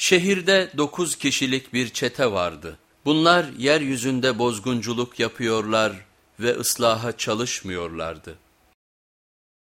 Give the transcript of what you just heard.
Şehirde dokuz kişilik bir çete vardı. Bunlar yeryüzünde bozgunculuk yapıyorlar ve ıslaha çalışmıyorlardı.